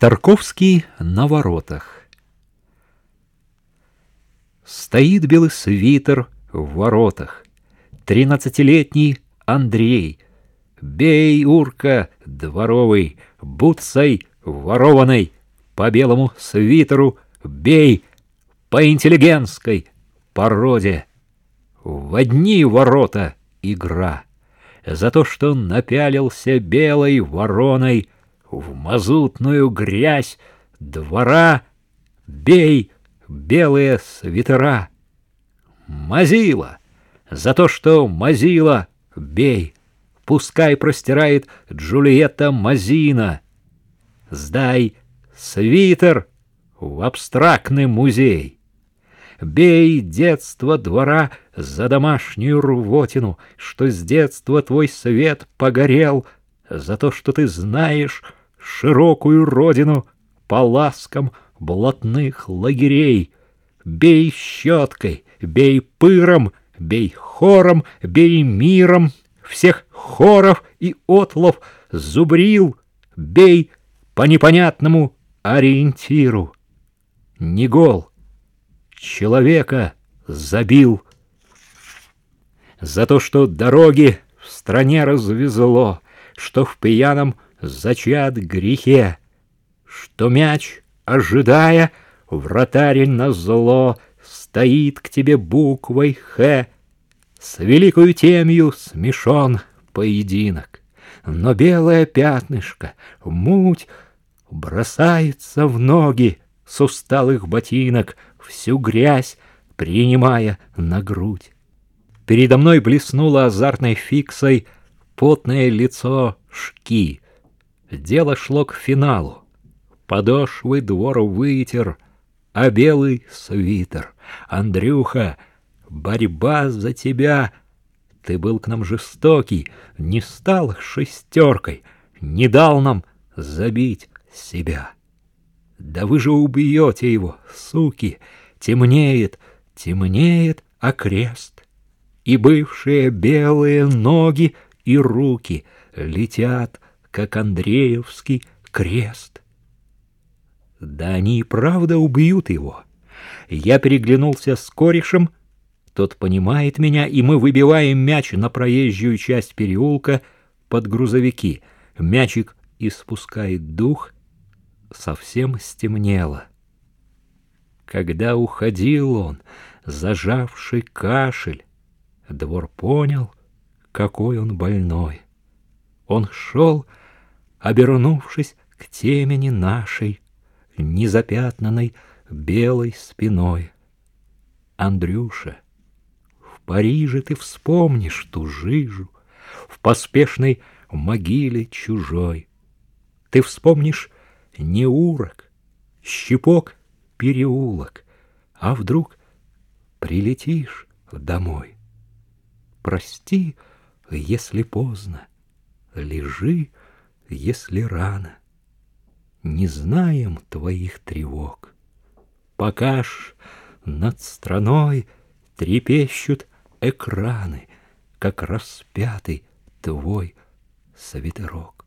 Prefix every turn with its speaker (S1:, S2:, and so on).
S1: Тарковский на воротах. Стоит белый свитер в воротах. Тринадцатилетний Андрей. Бей, урка, дворовый, буцай, ворованный, По белому свитеру бей, по интеллигентской породе. В одни ворота игра. За то, что напялился белой вороной — в мазутную грязь двора бей белые свитера. Мазила, за то, что мазила, бей, пускай простирает Джульетта Мазина. Сдай свитер в абстрактный музей. Бей детство двора за домашнюю рвотину, Что с детства твой свет погорел, За то, что ты знаешь, широкую родину по ласкам блатных лагерей. Бей щеткой, бей пыром, бей хором, бей миром, всех хоров и отлов зубрил, бей по непонятному ориентиру. Не гол, человека забил. За то, что дороги в стране развезло, что в пьяном зачат грехе, Что мяч, ожидая, вратарь на зло Стоит к тебе буквой «Х». С великою темью смешон поединок, Но белое пятнышко, муть, Бросается в ноги с усталых ботинок, Всю грязь принимая на грудь. Передо мной блеснуло азартной фиксой Потное лицо шки — Дело шло к финалу. Подошвы двор вытер, а белый свитер. Андрюха, борьба за тебя. Ты был к нам жестокий, не стал шестеркой, не дал нам забить себя. Да вы же убьете его, суки! Темнеет, темнеет окрест, И бывшие белые ноги и руки Летят как Андреевский крест. Да они и правда убьют его. Я переглянулся с корешем, тот понимает меня, и мы выбиваем мяч на проезжую часть переулка под грузовики. Мячик испускает дух, совсем стемнело. Когда уходил он, зажавший кашель, двор понял, какой он больной. Он шел, обернувшись к темени нашей, незапятнанной белой спиной. Андрюша, в Париже ты вспомнишь ту жижу, в поспешной могиле чужой. Ты вспомнишь не урок, щепок, переулок, а вдруг прилетишь домой. Прости, если поздно, лежи, если рано. Не знаем твоих тревог. Пока ж над страной трепещут экраны, Как распятый твой свитерок.